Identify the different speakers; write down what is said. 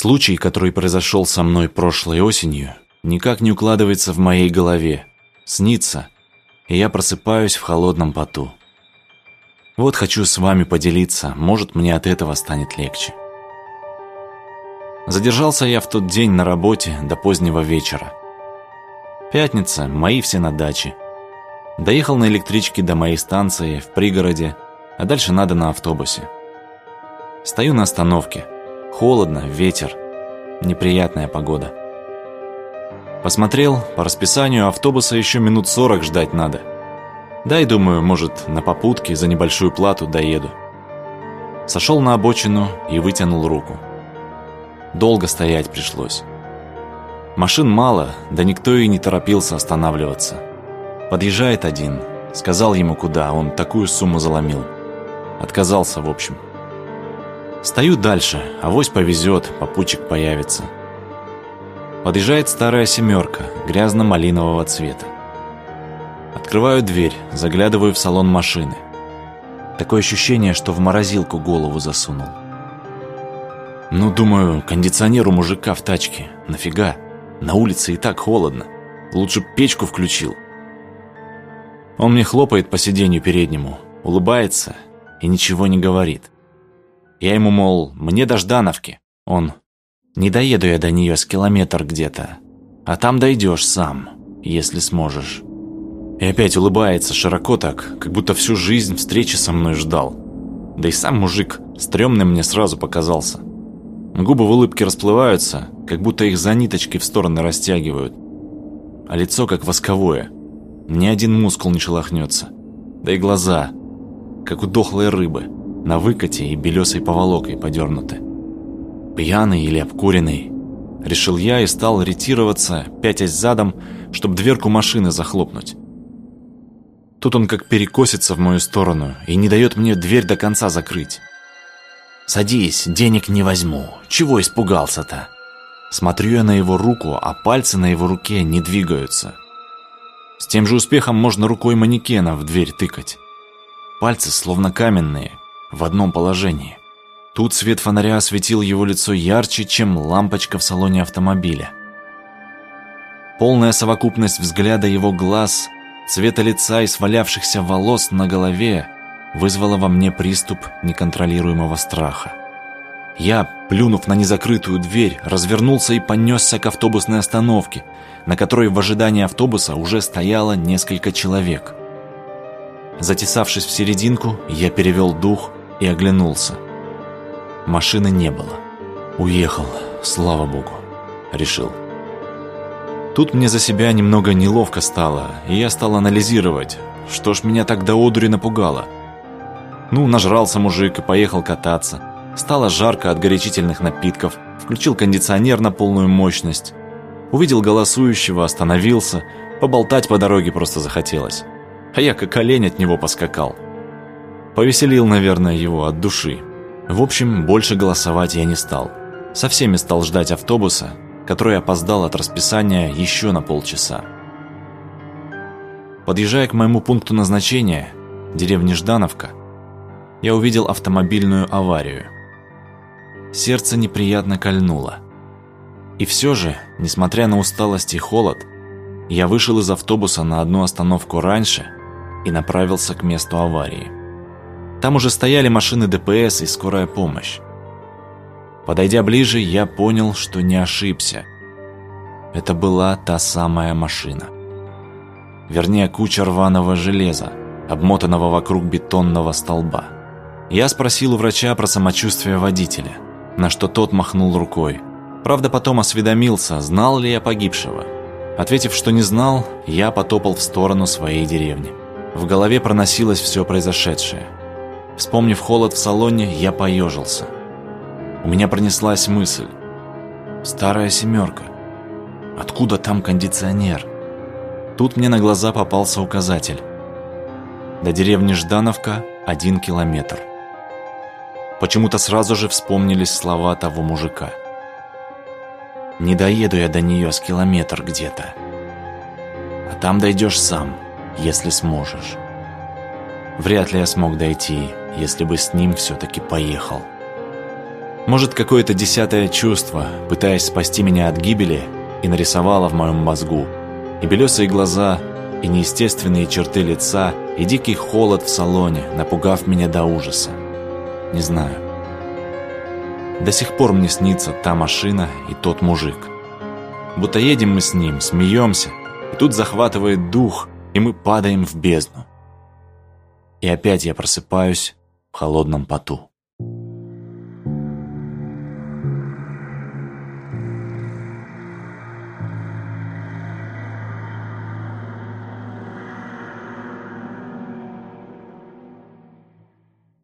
Speaker 1: Случай, который произошел со мной прошлой осенью, никак не укладывается в моей голове. Снится, и я просыпаюсь в холодном поту. Вот хочу с вами поделиться, может, мне от этого станет легче. Задержался я в тот день на работе до позднего вечера. Пятница, мои все на даче. Доехал на электричке до моей станции в пригороде, а дальше надо на автобусе. Стою на остановке. Холодно, ветер. Неприятная погода. Посмотрел, по расписанию автобуса еще минут сорок ждать надо. Да и думаю, может, на попутке за небольшую плату доеду. Сошел на обочину и вытянул руку. Долго стоять пришлось. Машин мало, да никто и не торопился останавливаться. Подъезжает один. Сказал ему куда, он такую сумму заломил. Отказался, в общем. Стою дальше, авось повезет, попутчик появится. Подъезжает старая семерка, грязно-малинового цвета. Открываю дверь, заглядываю в салон машины. Такое ощущение, что в морозилку голову засунул. Ну, думаю, кондиционер у мужика в тачке. Нафига? На улице и так холодно. Лучше печку включил. Он мне хлопает по сиденью переднему, улыбается и ничего не говорит. Я ему, мол, мне до Ждановки. Он, не доеду я до нее с километр где-то. А там дойдешь сам, если сможешь. И опять улыбается широко так, как будто всю жизнь встречи со мной ждал. Да и сам мужик стрёмный мне сразу показался. Губы в улыбке расплываются, как будто их за ниточки в стороны растягивают. А лицо как восковое. Ни один мускул не шелохнется. Да и глаза, как у дохлой рыбы, на выкате и белесой поволокой подернуты. Пьяный или обкуренный? Решил я и стал ретироваться, пятясь задом, чтобы дверку машины захлопнуть. Тут он как перекосится в мою сторону и не дает мне дверь до конца закрыть. «Садись, денег не возьму. Чего испугался-то?» Смотрю я на его руку, а пальцы на его руке не двигаются. С тем же успехом можно рукой манекена в дверь тыкать. Пальцы словно каменные, в одном положении. Тут свет фонаря осветил его лицо ярче, чем лампочка в салоне автомобиля. Полная совокупность взгляда его глаз, цвета лица и свалявшихся волос на голове вызвало во мне приступ неконтролируемого страха. Я, плюнув на незакрытую дверь, развернулся и понесся к автобусной остановке, на которой в ожидании автобуса уже стояло несколько человек. Затесавшись в серединку, я перевел дух и оглянулся. Машины не было. Уехал, слава богу, решил. Тут мне за себя немного неловко стало, и я стал анализировать, что ж меня так до одури напугало – ну, нажрался мужик и поехал кататься. Стало жарко от горячительных напитков, включил кондиционер на полную мощность. Увидел голосующего, остановился, поболтать по дороге просто захотелось. А я как олень от него поскакал. Повеселил, наверное, его от души. В общем, больше голосовать я не стал. Со всеми стал ждать автобуса, который опоздал от расписания еще на полчаса. Подъезжая к моему пункту назначения, деревне Ждановка, я увидел автомобильную аварию. Сердце неприятно кольнуло. И все же, несмотря на усталость и холод, я вышел из автобуса на одну остановку раньше и направился к месту аварии. Там уже стояли машины ДПС и скорая помощь. Подойдя ближе, я понял, что не ошибся. Это была та самая машина. Вернее, куча рваного железа, обмотанного вокруг бетонного столба. Я спросил у врача про самочувствие водителя, на что тот махнул рукой. Правда, потом осведомился, знал ли я погибшего. Ответив, что не знал, я потопал в сторону своей деревни. В голове проносилось все произошедшее. Вспомнив холод в салоне, я поежился. У меня пронеслась мысль. «Старая семерка. Откуда там кондиционер?» Тут мне на глаза попался указатель. До деревни Ждановка один километр. Почему-то сразу же вспомнились слова того мужика. «Не доеду я до нее с километр где-то. А там дойдешь сам, если сможешь. Вряд ли я смог дойти, если бы с ним все-таки поехал». Может, какое-то десятое чувство, пытаясь спасти меня от гибели, и нарисовало в моем мозгу. И белесые глаза, и неестественные черты лица, и дикий холод в салоне, напугав меня до ужаса. Не знаю. До сих пор мне снится та машина и тот мужик. Будто едем мы с ним, смеемся, и тут захватывает дух, и мы падаем в бездну. И опять я просыпаюсь холодном поту.